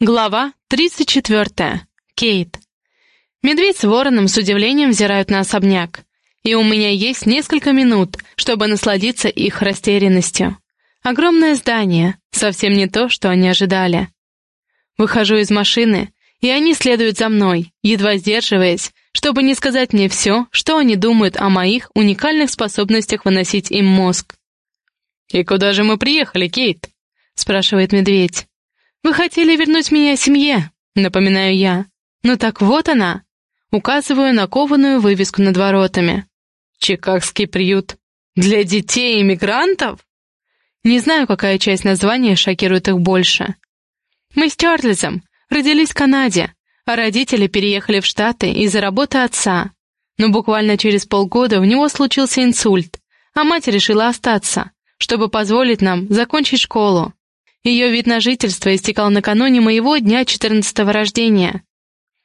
Глава 34. Кейт. Медведь с вороном с удивлением взирают на особняк, и у меня есть несколько минут, чтобы насладиться их растерянностью. Огромное здание, совсем не то, что они ожидали. Выхожу из машины, и они следуют за мной, едва сдерживаясь, чтобы не сказать мне все, что они думают о моих уникальных способностях выносить им мозг. «И куда же мы приехали, Кейт?» — спрашивает медведь. «Вы хотели вернуть меня семье», — напоминаю я. «Ну так вот она». Указываю на кованую вывеску над воротами. «Чикагский приют для детей-иммигрантов?» Не знаю, какая часть названия шокирует их больше. Мы с Чарльзом родились в Канаде, а родители переехали в Штаты из-за работы отца. Но буквально через полгода у него случился инсульт, а мать решила остаться, чтобы позволить нам закончить школу. Ее вид на жительство истекал накануне моего дня четырнадцатого рождения.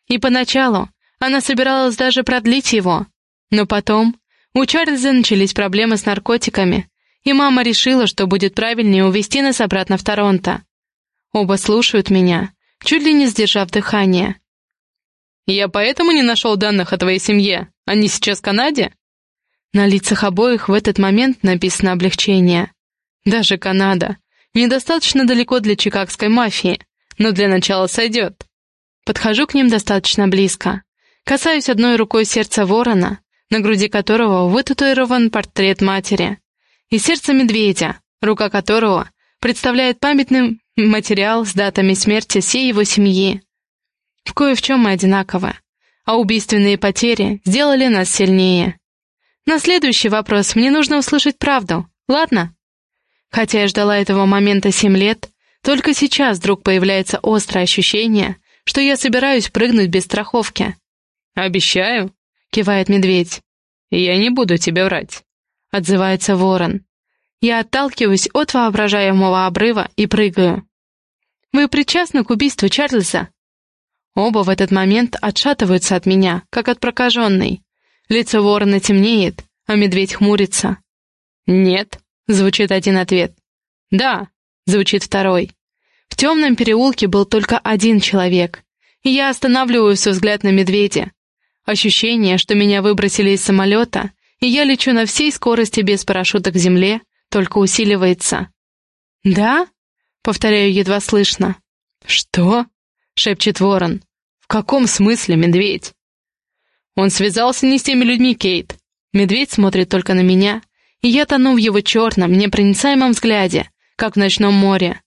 И поначалу она собиралась даже продлить его. Но потом у Чарльза начались проблемы с наркотиками, и мама решила, что будет правильнее увезти нас обратно в Торонто. Оба слушают меня, чуть ли не сдержав дыхание. «Я поэтому не нашел данных о твоей семье. Они сейчас в Канаде?» На лицах обоих в этот момент написано облегчение. Даже Канада. Недостаточно далеко для чикагской мафии, но для начала сойдет. Подхожу к ним достаточно близко. Касаюсь одной рукой сердца ворона, на груди которого вытатуирован портрет матери, и сердца медведя, рука которого представляет памятный материал с датами смерти всей его семьи. В кое в чем мы одинаковы, а убийственные потери сделали нас сильнее. На следующий вопрос мне нужно услышать правду, ладно? Хотя я ждала этого момента семь лет, только сейчас вдруг появляется острое ощущение, что я собираюсь прыгнуть без страховки. «Обещаю», — кивает медведь. «Я не буду тебе врать», — отзывается ворон. Я отталкиваюсь от воображаемого обрыва и прыгаю. «Вы причастны к убийству Чарльза?» Оба в этот момент отшатываются от меня, как от прокаженной. Лицо ворона темнеет, а медведь хмурится. «Нет», — звучит один ответ. «Да», — звучит второй. В темном переулке был только один человек, я останавливаюсь взгляд на медведя. Ощущение, что меня выбросили из самолета, и я лечу на всей скорости без парашюта к земле, только усиливается. «Да?» — повторяю едва слышно. «Что?» — шепчет ворон. «В каком смысле, медведь?» «Он связался не с теми людьми, Кейт». Медведь смотрит только на меня, и я тону в его черном, непроницаемом взгляде, как в ночном море.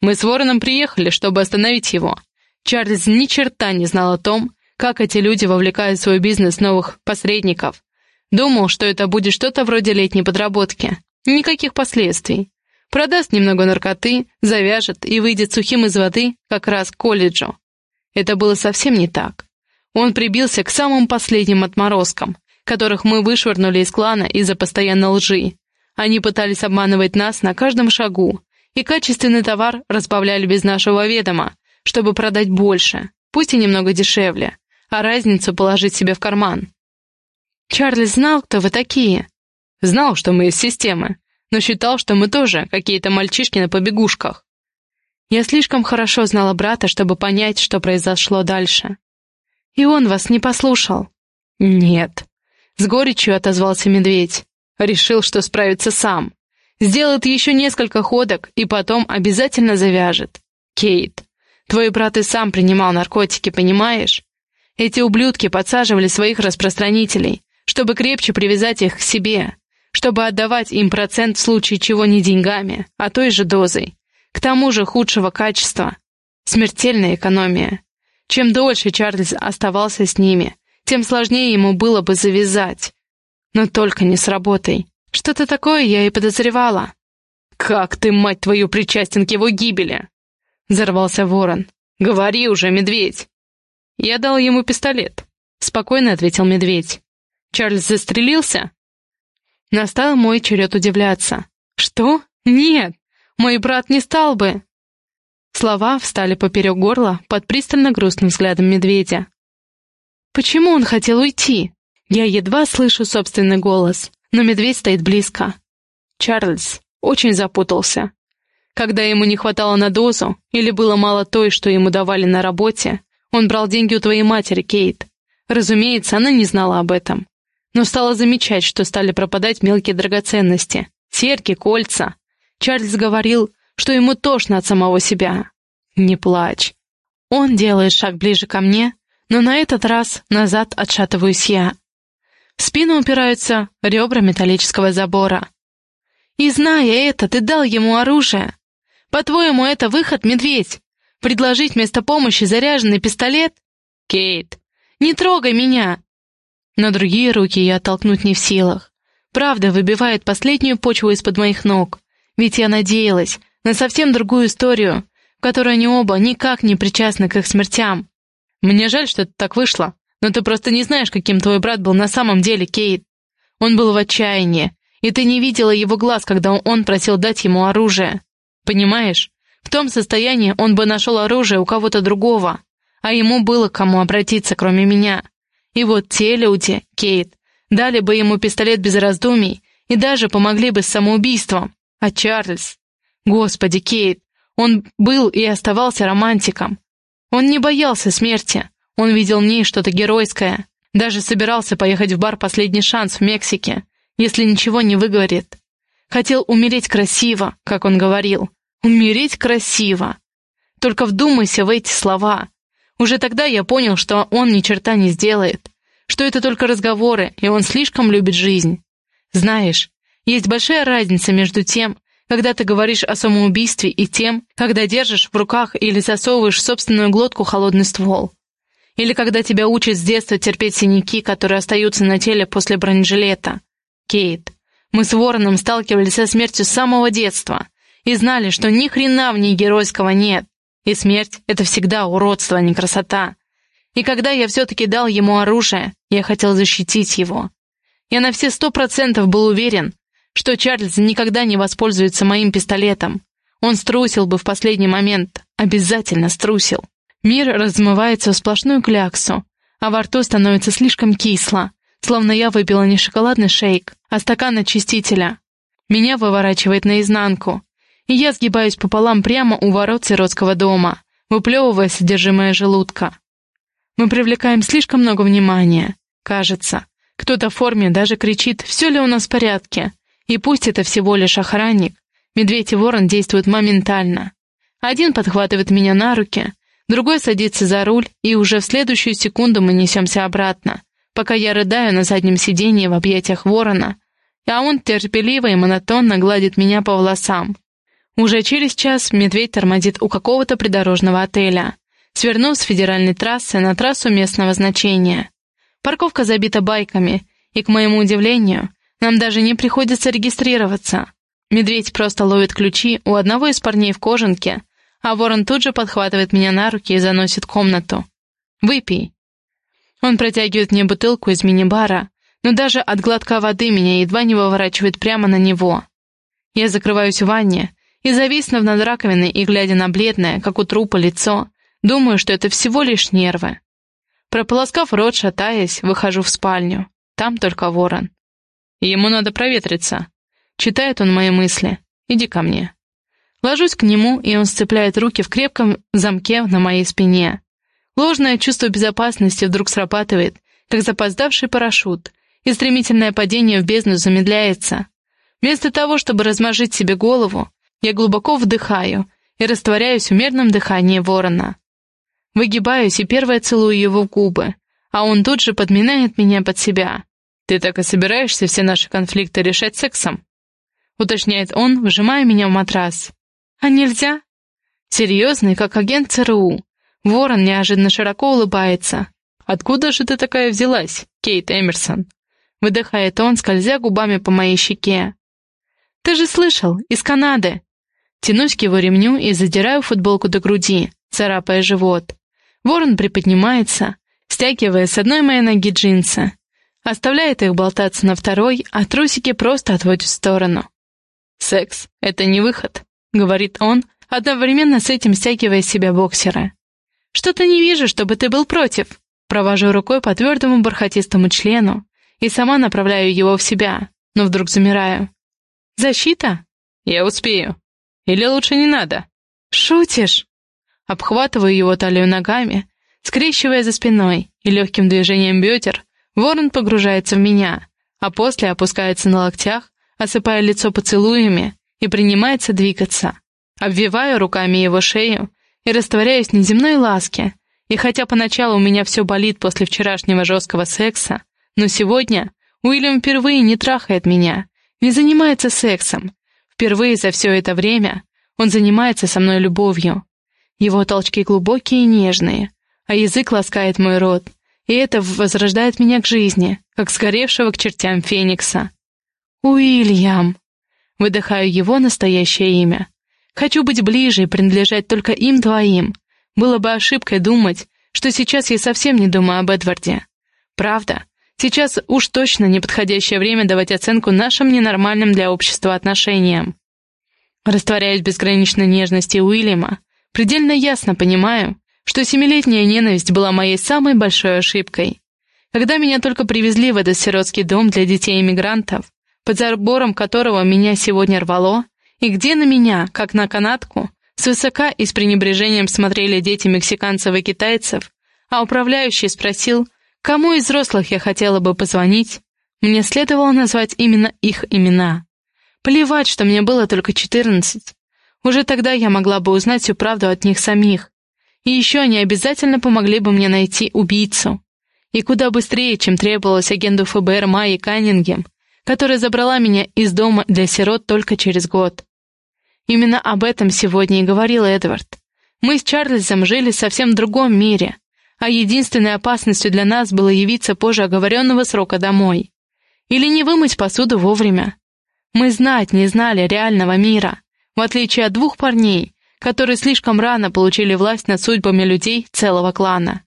Мы с Вороном приехали, чтобы остановить его. Чарльз ни черта не знал о том, как эти люди вовлекают в свой бизнес новых посредников. Думал, что это будет что-то вроде летней подработки. Никаких последствий. Продаст немного наркоты, завяжет и выйдет сухим из воды как раз к колледжу. Это было совсем не так. Он прибился к самым последним отморозкам, которых мы вышвырнули из клана из-за постоянной лжи. Они пытались обманывать нас на каждом шагу, и качественный товар разбавляли без нашего ведома, чтобы продать больше, пусть и немного дешевле, а разницу положить себе в карман. Чарльз знал, кто вы такие. Знал, что мы из системы, но считал, что мы тоже какие-то мальчишки на побегушках. Я слишком хорошо знала брата, чтобы понять, что произошло дальше. И он вас не послушал. Нет, с горечью отозвался медведь. Решил, что справится сам. Сделает еще несколько ходок и потом обязательно завяжет. Кейт, твой брат и сам принимал наркотики, понимаешь? Эти ублюдки подсаживали своих распространителей, чтобы крепче привязать их к себе, чтобы отдавать им процент в случае чего не деньгами, а той же дозой. К тому же худшего качества. Смертельная экономия. Чем дольше Чарльз оставался с ними, тем сложнее ему было бы завязать. Но только не с работой. Что-то такое я и подозревала. «Как ты, мать твою, причастен к его гибели?» Взорвался ворон. «Говори уже, медведь!» «Я дал ему пистолет», — спокойно ответил медведь. «Чарльз застрелился?» Настал мой черед удивляться. «Что? Нет! Мой брат не стал бы!» Слова встали поперек горла под пристально грустным взглядом медведя. Почему он хотел уйти? Я едва слышу собственный голос, но медведь стоит близко. Чарльз очень запутался. Когда ему не хватало на дозу, или было мало той, что ему давали на работе, он брал деньги у твоей матери, Кейт. Разумеется, она не знала об этом. Но стала замечать, что стали пропадать мелкие драгоценности. Серьги, кольца. Чарльз говорил, что ему тошно от самого себя. Не плачь. Он делает шаг ближе ко мне, но на этот раз назад отшатываюсь я. В спину упираются ребра металлического забора. И зная это, ты дал ему оружие. По-твоему, это выход, медведь? Предложить вместо помощи заряженный пистолет? Кейт, не трогай меня!» Но другие руки я оттолкнуть не в силах. Правда выбивает последнюю почву из-под моих ног. Ведь я надеялась на совсем другую историю, в которой они оба никак не причастны к их смертям. Мне жаль, что это так вышло, но ты просто не знаешь, каким твой брат был на самом деле, Кейт. Он был в отчаянии, и ты не видела его глаз, когда он просил дать ему оружие. Понимаешь? В том состоянии он бы нашел оружие у кого-то другого, а ему было к кому обратиться, кроме меня. И вот те люди, Кейт, дали бы ему пистолет без раздумий и даже помогли бы с самоубийством. А Чарльз? Господи, Кейт, он был и оставался романтиком. Он не боялся смерти, он видел в ней что-то геройское, даже собирался поехать в бар «Последний шанс» в Мексике, если ничего не выговорит. Хотел умереть красиво, как он говорил. Умереть красиво. Только вдумайся в эти слова. Уже тогда я понял, что он ни черта не сделает, что это только разговоры, и он слишком любит жизнь. Знаешь, есть большая разница между тем, когда ты говоришь о самоубийстве, и тем, когда держишь в руках или засовываешь в собственную глотку холодный ствол. Или когда тебя учат с детства терпеть синяки, которые остаются на теле после бронежилета. Кейт, мы с Вороном сталкивались со смертью с самого детства и знали, что ни хрена в ней геройского нет. И смерть — это всегда уродство, а не красота. И когда я все-таки дал ему оружие, я хотел защитить его. Я на все сто процентов был уверен, что Чарльз никогда не воспользуется моим пистолетом. Он струсил бы в последний момент, обязательно струсил. Мир размывается в сплошную кляксу, а во рту становится слишком кисло, словно я выпила не шоколадный шейк, а стакан очистителя. Меня выворачивает наизнанку, и я сгибаюсь пополам прямо у ворот сиротского дома, выплевывая содержимое желудка. Мы привлекаем слишком много внимания. Кажется, кто-то в форме даже кричит «Все ли у нас в порядке?» И пусть это всего лишь охранник, медведь и ворон действуют моментально. Один подхватывает меня на руки, другой садится за руль, и уже в следующую секунду мы несемся обратно, пока я рыдаю на заднем сиденье в объятиях ворона, а он терпеливо и монотонно гладит меня по волосам. Уже через час медведь тормозит у какого-то придорожного отеля, свернув с федеральной трассы на трассу местного значения. Парковка забита байками, и, к моему удивлению, нам даже не приходится регистрироваться. Медведь просто ловит ключи у одного из парней в кожанке, а ворон тут же подхватывает меня на руки и заносит комнату. «Выпей». Он протягивает мне бутылку из мини-бара, но даже от глотка воды меня едва не выворачивает прямо на него. Я закрываюсь в ванне, и, зависнув над раковиной и глядя на бледное, как у трупа, лицо, думаю, что это всего лишь нервы. Прополоскав рот, шатаясь, выхожу в спальню. Там только ворон. Ему надо проветриться. Читает он мои мысли. Иди ко мне. Ложусь к нему, и он сцепляет руки в крепком замке на моей спине. Ложное чувство безопасности вдруг срабатывает, как запоздавший парашют, и стремительное падение в бездну замедляется. Вместо того, чтобы размажить себе голову, я глубоко вдыхаю и растворяюсь в мерном дыхании ворона. Выгибаюсь и первая целую его в губы, а он тут же подминает меня под себя. «Ты так и собираешься все наши конфликты решать сексом?» Уточняет он, вжимая меня в матрас. «А нельзя?» Серьезный, как агент ЦРУ. Ворон неожиданно широко улыбается. «Откуда же ты такая взялась, Кейт Эмерсон?» Выдыхает он, скользя губами по моей щеке. «Ты же слышал, из Канады!» Тянусь к его ремню и задираю футболку до груди, царапая живот. Ворон приподнимается, стягивая с одной моей ноги джинсы. Оставляет их болтаться на второй, а трусики просто отводит в сторону. «Секс — это не выход», — говорит он, одновременно с этим стягивая себя боксера. «Что-то не вижу, чтобы ты был против». Провожу рукой по твердому бархатистому члену и сама направляю его в себя, но вдруг замираю. «Защита?» «Я успею», Или лучше не надо?» «Шутишь?» Обхватываю его талию ногами, скрещивая за спиной, и легким движением бедер ворон погружается в меня, а после опускается на локтях, осыпая лицо поцелуями, и принимается двигаться. Обвиваю руками его шею и растворяюсь в неземной ласке, и хотя поначалу у меня все болит после вчерашнего жесткого секса, но сегодня Уильям впервые не трахает меня, не занимается сексом. Впервые за все это время он занимается со мной любовью. Его толчки глубокие и нежные, а язык ласкает мой рот, и это возрождает меня к жизни, как сгоревшего к чертям феникса. «Уильям!» Выдыхаю его настоящее имя. Хочу быть ближе и принадлежать только им двоим. Было бы ошибкой думать, что сейчас я совсем не думаю об Эдварде. Правда, сейчас уж точно неподходящее время давать оценку нашим ненормальным для общества отношениям. Растворяясь в безграничной нежности Уильяма, предельно ясно понимаю, что семилетняя ненависть была моей самой большой ошибкой. Когда меня только привезли в этот сиротский дом для детей-иммигрантов, под забором которого меня сегодня рвало, и где на меня, как на канатку, свысока и с пренебрежением смотрели дети мексиканцев и китайцев, а управляющий спросил, кому из взрослых я хотела бы позвонить, мне следовало назвать именно их имена. Плевать, что мне было только четырнадцать. Уже тогда я могла бы узнать всю правду от них самих. И еще они обязательно помогли бы мне найти убийцу. И куда быстрее, чем требовалось агенту ФБР Майи Каннингем, которая забрала меня из дома для сирот только через год. Именно об этом сегодня и говорил Эдвард. Мы с Чарльзом жили совсем в другом мире, а единственной опасностью для нас было явиться позже оговоренного срока домой. Или не вымыть посуду вовремя. Мы знать не знали реального мира, в отличие от двух парней, которые слишком рано получили власть над судьбами людей целого клана.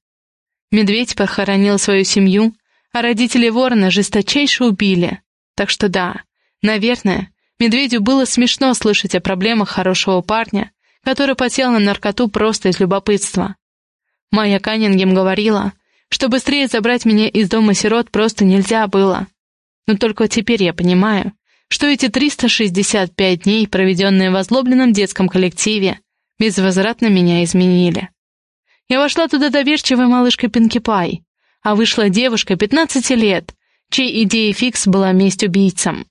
Медведь похоронил свою семью, а родители ворона жесточайше убили, так что да, наверное, медведю было смешно слышать о проблемах хорошего парня, который посел на наркоту просто из любопытства. Майя Каннингем говорила, что быстрее забрать меня из дома сирот просто нельзя было. Но только теперь я понимаю, что эти 365 дней, проведенные в озлобленном детском коллективе, безвозвратно меня изменили. Я вошла туда доверчивой малышкой Пинки Пай, а вышла девушка 15 лет, чьей идеей фикс была месть убийцам.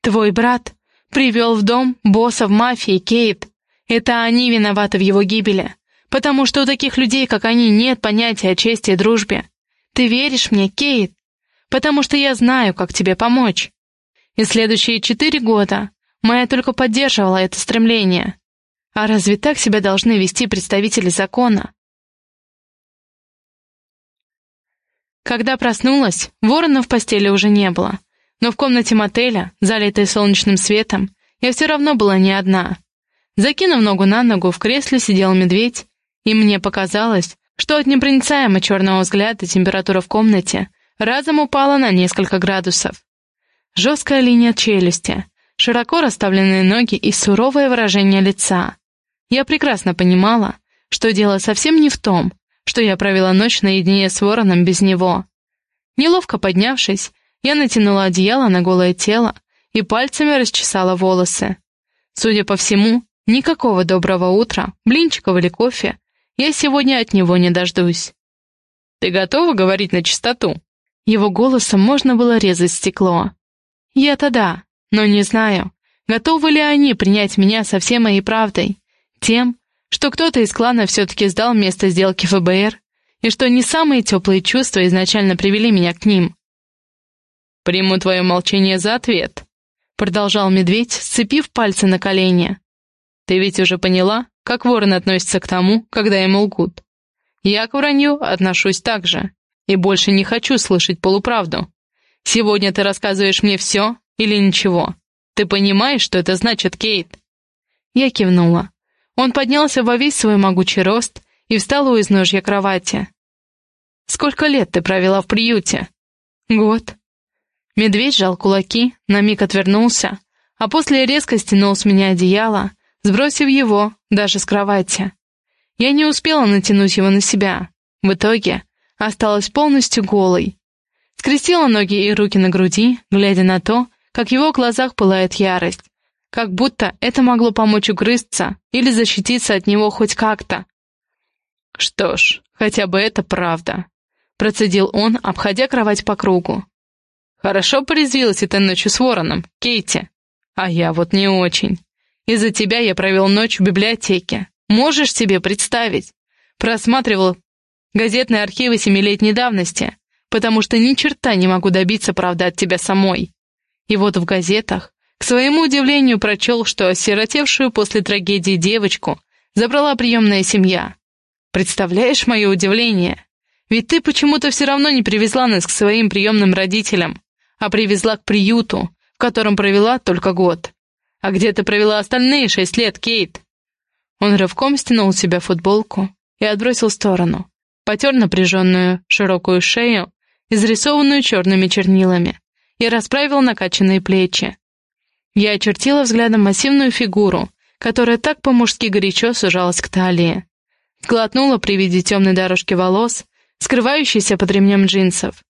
Твой брат привел в дом босса в мафии Кейт. Это они виноваты в его гибели, потому что у таких людей, как они, нет понятия о чести и дружбе. Ты веришь мне, Кейт? Потому что я знаю, как тебе помочь. И следующие четыре года Майя только поддерживала это стремление. А разве так себя должны вести представители закона? Когда проснулась, ворона в постели уже не было, но в комнате мотеля, залитой солнечным светом, я все равно была не одна. Закинув ногу на ногу, в кресле сидел медведь, и мне показалось, что от непроницаемо черного взгляда температура в комнате разом упала на несколько градусов. Жесткая линия челюсти, широко расставленные ноги и суровое выражение лица. Я прекрасно понимала, что дело совсем не в том, что я провела ночь наедине с вороном без него. Неловко поднявшись, я натянула одеяло на голое тело и пальцами расчесала волосы. Судя по всему, никакого доброго утра, блинчиков или кофе я сегодня от него не дождусь. «Ты готова говорить на чистоту?» Его голосом можно было резать стекло. «Я-то да, но не знаю, готовы ли они принять меня со всей моей правдой, тем, что кто-то из клана все-таки сдал место сделки ФБР, и что не самые теплые чувства изначально привели меня к ним. «Приму твое молчание за ответ», — продолжал медведь, сцепив пальцы на колени. «Ты ведь уже поняла, как ворон относится к тому, когда ему лгут? Я к вранью отношусь так же, и больше не хочу слышать полуправду. Сегодня ты рассказываешь мне все или ничего. Ты понимаешь, что это значит, Кейт?» Я кивнула. Он поднялся во весь свой могучий рост и встал у изножья кровати. «Сколько лет ты провела в приюте?» «Год». Медведь сжал кулаки, на миг отвернулся, а после резко стянул с меня одеяло, сбросив его даже с кровати. Я не успела натянуть его на себя. В итоге осталась полностью голой. Скрестила ноги и руки на груди, глядя на то, как в его глазах пылает ярость, Как будто это могло помочь угрызться или защититься от него хоть как-то. «Что ж, хотя бы это правда», — процедил он, обходя кровать по кругу. «Хорошо порезвилась этой ночью с вороном, Кейти. А я вот не очень. Из-за тебя я провел ночь в библиотеке. Можешь себе представить? Просматривал газетные архивы семилетней давности, потому что ни черта не могу добиться правды от тебя самой. И вот в газетах, к своему удивлению, прочел, что осиротевшую после трагедии девочку забрала приемная семья. Представляешь мое удивление? Ведь ты почему-то все равно не привезла нас к своим приемным родителям, а привезла к приюту, в котором провела только год. А где ты провела остальные шесть лет, Кейт?» Он рывком стянул с себя футболку и отбросил в сторону, потер напряженную широкую шею, изрисованную черными чернилами, и расправил накачанные плечи. Я очертила взглядом массивную фигуру, которая так по-мужски горячо сужалась к талии. Глотнула при виде темной дорожки волос, скрывающейся под ремнем джинсов.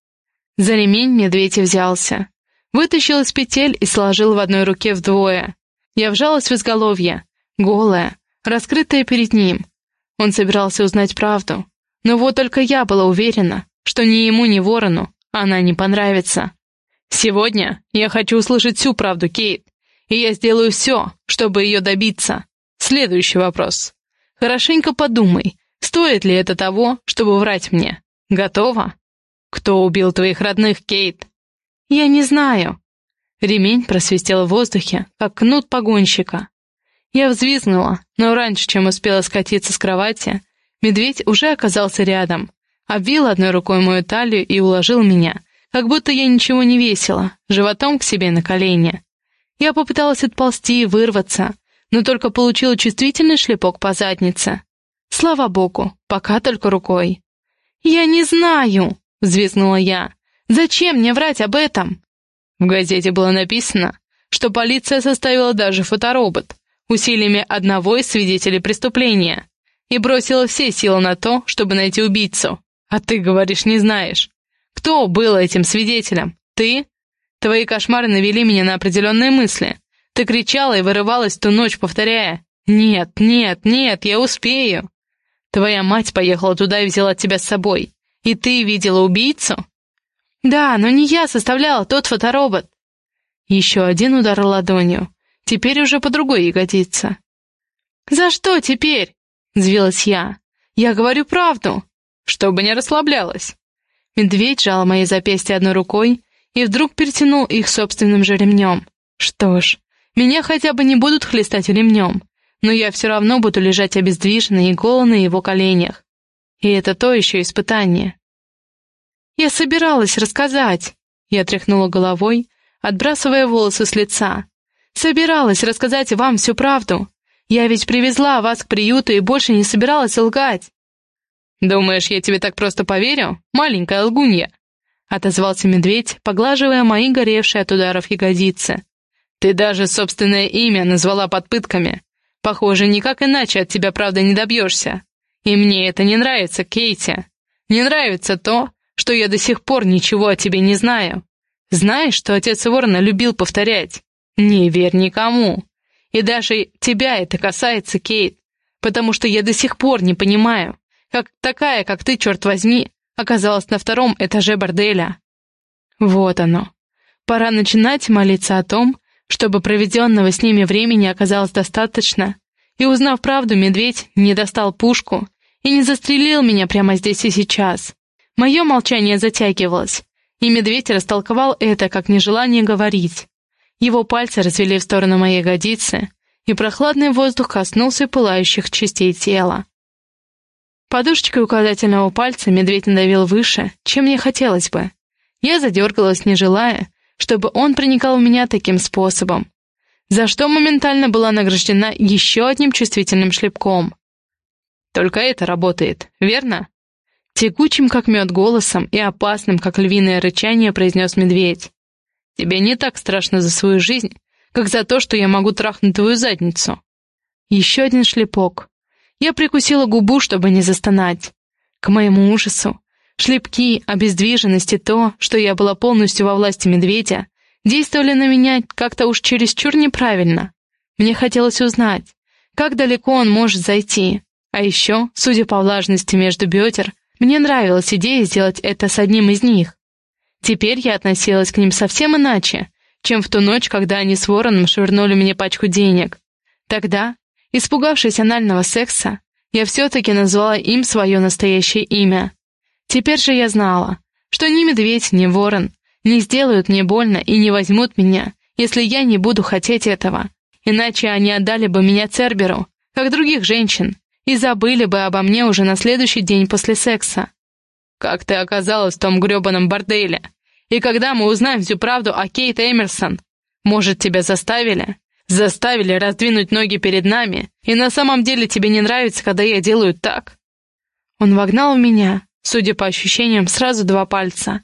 За ремень медведь взялся. Вытащил из петель и сложил в одной руке вдвое. Я вжалась в изголовье, голая, раскрытая перед ним. Он собирался узнать правду. Но вот только я была уверена, что ни ему, ни ворону она не понравится. Сегодня я хочу услышать всю правду, Кейт, и я сделаю все, чтобы ее добиться. Следующий вопрос. Хорошенько подумай, стоит ли это того, чтобы врать мне. Готова? Кто убил твоих родных, Кейт? Я не знаю. Ремень просвистел в воздухе, как кнут погонщика. Я взвизгнула, но раньше, чем успела скатиться с кровати, медведь уже оказался рядом, обвил одной рукой мою талию и уложил меня, как будто я ничего не весила, животом к себе на колени. Я попыталась отползти и вырваться, но только получила чувствительный шлепок по заднице. Слава богу, пока только рукой. «Я не знаю!» — взвизгнула я. «Зачем мне врать об этом?» В газете было написано, что полиция составила даже фоторобот усилиями одного из свидетелей преступления и бросила все силы на то, чтобы найти убийцу. А ты говоришь, не знаешь. Кто был этим свидетелем? Ты? Твои кошмары навели меня на определенные мысли. Ты кричала и вырывалась ту ночь, повторяя «Нет, нет, нет, я успею». Твоя мать поехала туда и взяла тебя с собой. И ты видела убийцу? «Да, но не я составляла тот фоторобот». Еще один удар ладонью, теперь уже по другой ягодице. «За что теперь?» — взвилась я. «Я говорю правду, чтобы не расслаблялась». Медведь жал мои запястья одной рукой и вдруг перетянул их собственным же ремнем. Что ж, меня хотя бы не будут хлестать ремнем, но я все равно буду лежать обездвиженной и голой на его коленях. И это то еще испытание. «Я собиралась рассказать!» Я тряхнула головой, отбрасывая волосы с лица. «Собиралась рассказать вам всю правду. Я ведь привезла вас к приюту и больше не собиралась лгать». «Думаешь, я тебе так просто поверю, маленькая лгунья?» Отозвался медведь, поглаживая мои горевшие от ударов ягодицы. «Ты даже собственное имя назвала под пытками. Похоже, никак иначе от тебя правда не добьешься. И мне это не нравится, Кейти. Не нравится то, что я до сих пор ничего о тебе не знаю. Знаешь, что отец Ворона любил повторять? Не верь никому. И даже тебя это касается, Кейт, потому что я до сих пор не понимаю, как такая, как ты, черт возьми, оказалась на втором этаже борделя. Вот оно. Пора начинать молиться о том, чтобы проведенного с ними времени оказалось достаточно, и, узнав правду, медведь не достал пушку и не застрелил меня прямо здесь и сейчас. Мое молчание затягивалось, и медведь растолковал это как нежелание говорить. Его пальцы развели в сторону моей ягодицы, и прохладный воздух коснулся пылающих частей тела. Подушечкой указательного пальца медведь надавил выше, чем мне хотелось бы. Я задергалась, не желая, чтобы он проникал в меня таким способом, за что моментально была награждена еще одним чувствительным шлепком. Только это работает, верно? Текучим, как мед, голосом и опасным, как львиное рычание, произнес медведь. «Тебе не так страшно за свою жизнь, как за то, что я могу трахнуть твою задницу». Еще один шлепок. Я прикусила губу, чтобы не застонать. К моему ужасу, шлепки, обездвиженность и то, что я была полностью во власти медведя, действовали на меня как-то уж чересчур неправильно. Мне хотелось узнать, как далеко он может зайти. А еще, судя по влажности между бедер, мне нравилась идея сделать это с одним из них. Теперь я относилась к ним совсем иначе, чем в ту ночь, когда они с Вороном швырнули мне пачку денег. Тогда, испугавшись анального секса, я все-таки назвала им свое настоящее имя. Теперь же я знала, что ни медведь, ни ворон не сделают мне больно и не возьмут меня, если я не буду хотеть этого. Иначе они отдали бы меня Церберу, как других женщин, и забыли бы обо мне уже на следующий день после секса. Как ты оказалась в том грёбаном борделе? И когда мы узнаем всю правду о Кейт Эмерсон? Может, тебя заставили? Заставили раздвинуть ноги перед нами, и на самом деле тебе не нравится, когда я делаю так?» Он вогнал в меня, судя по ощущениям, сразу два пальца,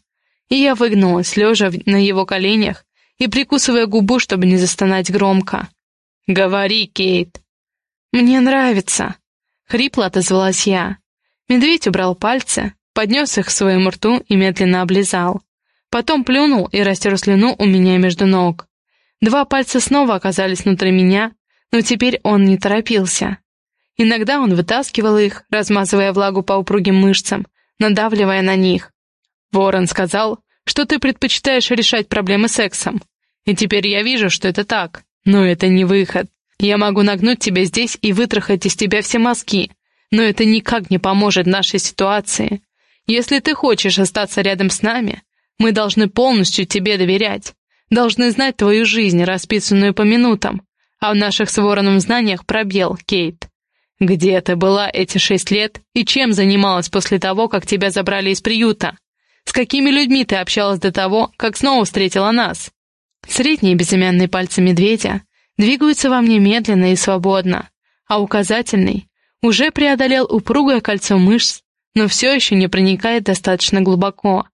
и я выгнулась, лежа на его коленях и прикусывая губу, чтобы не застонать громко. «Говори, Кейт!» «Мне нравится!» — хрипло отозвалась я. Медведь убрал пальцы, поднес их к своему рту и медленно облизал. Потом плюнул и растер слюну у меня между ног. Два пальца снова оказались внутри меня, но теперь он не торопился. Иногда он вытаскивал их, размазывая влагу по упругим мышцам, надавливая на них. Ворон сказал, что ты предпочитаешь решать проблемы сексом. И теперь я вижу, что это так. Но это не выход. Я могу нагнуть тебя здесь и вытрахать из тебя все мозги. Но это никак не поможет нашей ситуации. Если ты хочешь остаться рядом с нами, мы должны полностью тебе доверять, должны знать твою жизнь, расписанную по минутам, а в наших с Вороном знаниях пробел, Кейт. Где ты была эти шесть лет и чем занималась после того, как тебя забрали из приюта? С какими людьми ты общалась до того, как снова встретила нас? Средние безымянные пальцы медведя двигаются во мне медленно и свободно, а указательный уже преодолел упругое кольцо мышц, но все еще не проникает достаточно глубоко.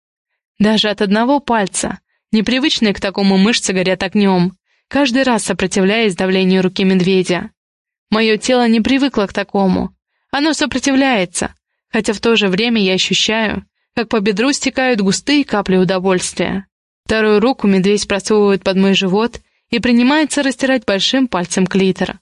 Даже от одного пальца, непривычные к такому мышцы горят огнем, каждый раз сопротивляясь давлению руки медведя. Мое тело не привыкло к такому. Оно сопротивляется, хотя в то же время я ощущаю, как по бедру стекают густые капли удовольствия. Вторую руку медведь просовывает под мой живот и принимается растирать большим пальцем клитора.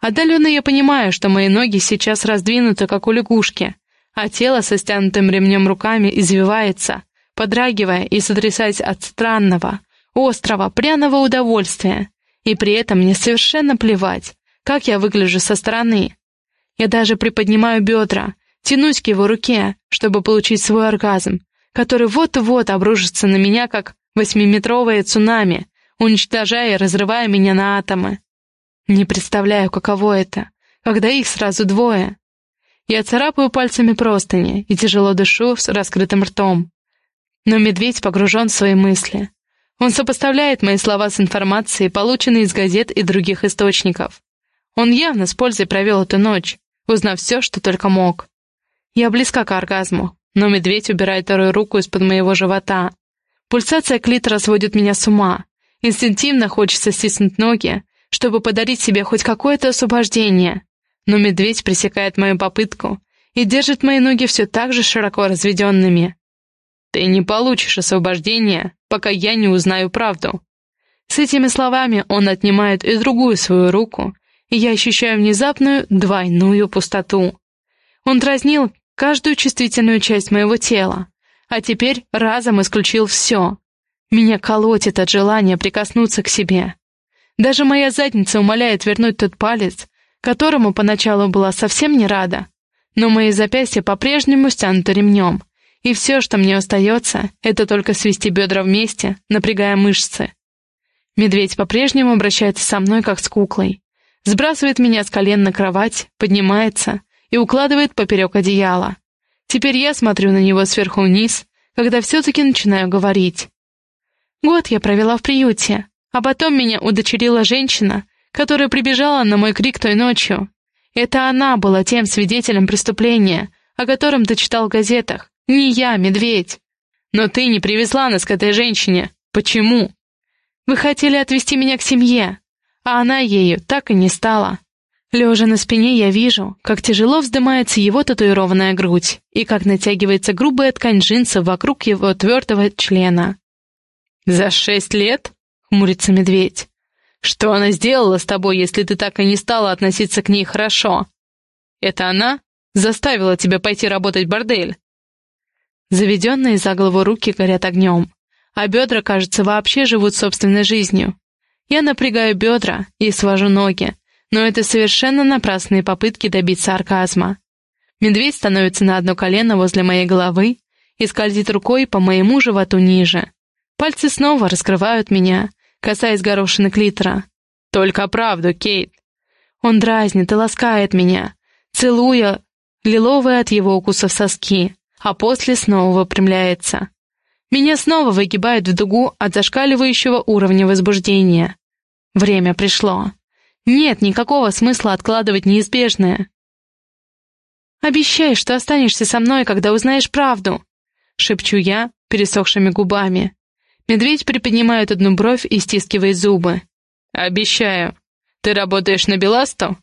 Отдаленно я понимаю, что мои ноги сейчас раздвинуты, как у лягушки, а тело со стянутым ремнем руками извивается, подрагивая и сотрясаясь от странного, острого, пряного удовольствия. И при этом мне совершенно плевать, как я выгляжу со стороны. Я даже приподнимаю бедра, тянусь к его руке, чтобы получить свой оргазм, который вот-вот обрушится на меня, как восьмиметровое цунами, уничтожая и разрывая меня на атомы. Не представляю, каково это, когда их сразу двое. Я царапаю пальцами простыни и тяжело дышу с раскрытым ртом. Но медведь погружен в свои мысли. Он сопоставляет мои слова с информацией, полученной из газет и других источников. Он явно с пользой провел эту ночь, узнав все, что только мог. Я близка к оргазму, но медведь убирает вторую руку из-под моего живота. Пульсация клитора сводит меня с ума. Инстинктивно хочется стиснуть ноги, чтобы подарить себе хоть какое-то освобождение, но медведь пресекает мою попытку и держит мои ноги все так же широко разведенными. «Ты не получишь освобождения, пока я не узнаю правду». С этими словами он отнимает и другую свою руку, и я ощущаю внезапную двойную пустоту. Он дразнил каждую чувствительную часть моего тела, а теперь разом исключил все. Меня колотит от желания прикоснуться к себе. Даже моя задница умоляет вернуть тот палец, которому поначалу была совсем не рада. Но мои запястья по-прежнему стянуты ремнем, и все, что мне остается, это только свести бедра вместе, напрягая мышцы. Медведь по-прежнему обращается со мной, как с куклой. Сбрасывает меня с колен на кровать, поднимается и укладывает поперек одеяла. Теперь я смотрю на него сверху вниз, когда все-таки начинаю говорить. Год я провела в приюте, а потом меня удочерила женщина, которая прибежала на мой крик той ночью. Это она была тем свидетелем преступления, о котором ты читал в газетах. Не я, медведь. Но ты не привезла нас к этой женщине. Почему? Вы хотели отвезти меня к семье, а она ею так и не стала. Лежа на спине, я вижу, как тяжело вздымается его татуированная грудь и как натягивается грубая ткань джинсов вокруг его твердого члена. «За шесть лет?» — хмурится медведь. Что она сделала с тобой, если ты так и не стала относиться к ней хорошо? Это она заставила тебя пойти работать в бордель?» Заведенные за голову руки горят огнем, а бедра, кажется, вообще живут собственной жизнью. Я напрягаю бедра и свожу ноги, но это совершенно напрасные попытки добиться оргазма. Медведь становится на одно колено возле моей головы и скользит рукой по моему животу ниже. Пальцы снова раскрывают меня, касаясь горошины клитора. «Только правду, Кейт!» Он дразнит и ласкает меня, целуя лиловые от его укусов соски, а после снова выпрямляется. Меня снова выгибают в дугу от зашкаливающего уровня возбуждения. Время пришло. Нет никакого смысла откладывать неизбежное. «Обещай, что останешься со мной, когда узнаешь правду», — шепчу я пересохшими губами. Медведь приподнимает одну бровь и стискивает зубы. «Обещаю. Ты работаешь на Беласту?»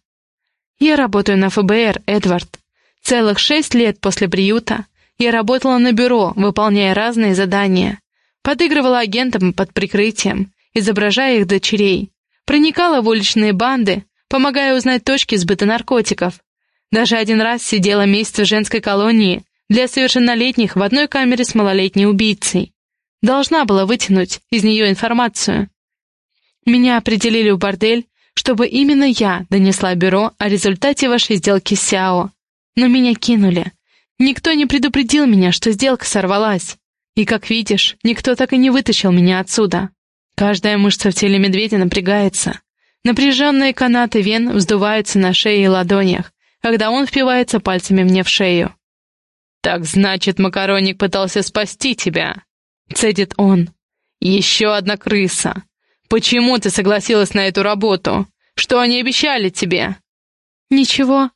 «Я работаю на ФБР, Эдвард. Целых шесть лет после приюта я работала на бюро, выполняя разные задания. Подыгрывала агентам под прикрытием, изображая их дочерей. Проникала в уличные банды, помогая узнать точки сбыта наркотиков. Даже один раз сидела месяц в женской колонии для совершеннолетних в одной камере с малолетней убийцей. Должна была вытянуть из нее информацию. Меня определили в бордель, чтобы именно я донесла бюро о результате вашей сделки с Сяо. Но меня кинули, Никто не предупредил меня, что сделка сорвалась. И, как видишь, никто так и не вытащил меня отсюда. Каждая мышца в теле медведя напрягается. Напряженные канаты вен вздуваются на шее и ладонях, когда он впивается пальцами мне в шею. «Так значит, Макароник пытался спасти тебя», — цедит он. «Еще одна крыса. Почему ты согласилась на эту работу? Что они обещали тебе?» «Ничего.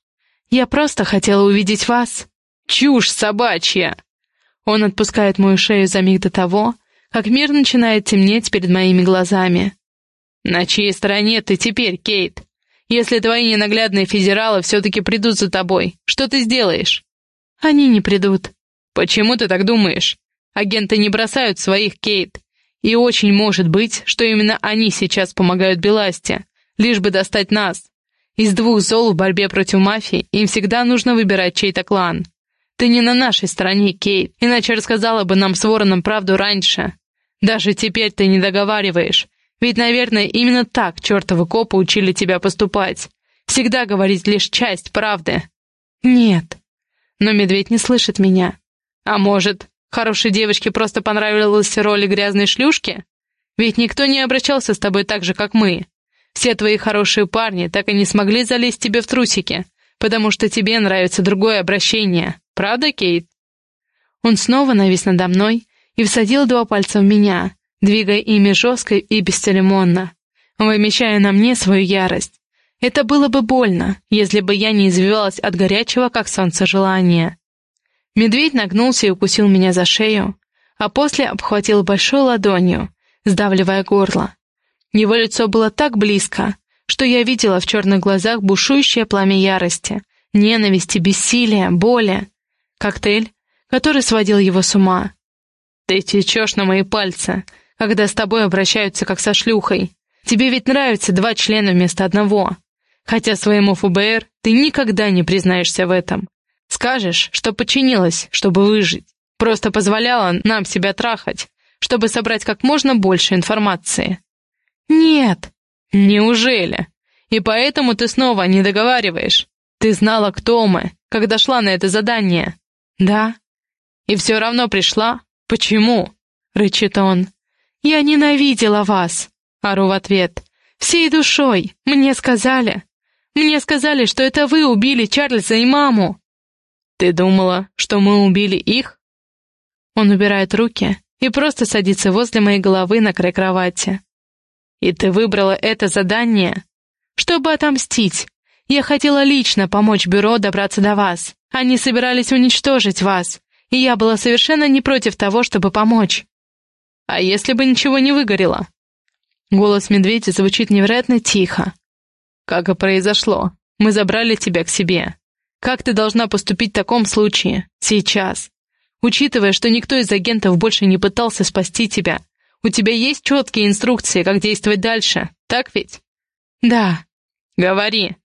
Я просто хотела увидеть вас». Чушь собачья!» Он отпускает мою шею за миг до того, как мир начинает темнеть перед моими глазами. «На чьей стороне ты теперь, Кейт? Если твои ненаглядные федералы все-таки придут за тобой, что ты сделаешь?» «Они не придут». «Почему ты так думаешь? Агенты не бросают своих, Кейт. И очень может быть, что именно они сейчас помогают Беласте, лишь бы достать нас. Из двух зол в борьбе против мафии им всегда нужно выбирать чей-то клан. Ты не на нашей стороне, Кейт, иначе рассказала бы нам с Вороном правду раньше. Даже теперь ты не договариваешь. Ведь, наверное, именно так чертовы копы учили тебя поступать. Всегда говорить лишь часть правды. Нет. Но медведь не слышит меня. А может, хорошей девочке просто понравилась роль грязной шлюшки? Ведь никто не обращался с тобой так же, как мы. Все твои хорошие парни так и не смогли залезть тебе в трусики, потому что тебе нравится другое обращение. Правда, Кейт?» Он снова навис надо мной и всадил два пальца в меня, двигая ими жестко и бесцеремонно, вымещая на мне свою ярость. Это было бы больно, если бы я не извивалась от горячего, как солнце, желания. Медведь нагнулся и укусил меня за шею, а после обхватил большой ладонью, сдавливая горло. Его лицо было так близко, что я видела в черных глазах бушующее пламя ярости, ненависти, бессилия, боли. Коктейль, который сводил его с ума. «Ты течешь на мои пальцы, когда с тобой обращаются как со шлюхой. Тебе ведь нравятся два члена вместо одного. Хотя своему ФБР ты никогда не признаешься в этом. Скажешь, что подчинилась, чтобы выжить. Просто позволяла нам себя трахать, чтобы собрать как можно больше информации». «Нет». «Неужели? И поэтому ты снова не договариваешь? Ты знала, кто мы, когда шла на это задание?» «Да». «И все равно пришла? Почему?» — рычит он. «Я ненавидела вас!» — ору в ответ. «Всей душой! Мне сказали! Мне сказали, что это вы убили Чарльза и маму!» «Ты думала, что мы убили их?» Он убирает руки и просто садится возле моей головы на край кровати. «И ты выбрала это задание?» «Чтобы отомстить. Я хотела лично помочь бюро добраться до вас. Они собирались уничтожить вас, и я была совершенно не против того, чтобы помочь. А если бы ничего не выгорело? Голос медведя звучит невероятно тихо. Как и произошло. Мы забрали тебя к себе. Как ты должна поступить в таком случае, сейчас? Учитывая, что никто из агентов больше не пытался спасти тебя, у тебя есть четкие инструкции, как действовать дальше, Так ведь? Да. Говори.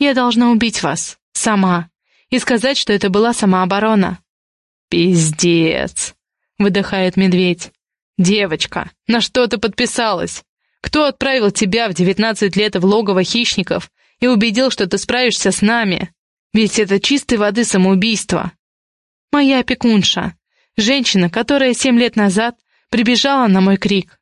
Я должна убить вас. Сама. И сказать, что это была самооборона. Пиздец. Выдыхает медведь. Девочка, на что ты подписалась? Кто отправил тебя в девятнадцать лет в логово хищников и убедил, что ты справишься с нами? Ведь это чистой воды самоубийство. Моя опекунша. Женщина, которая семь лет назад прибежала на мой крик.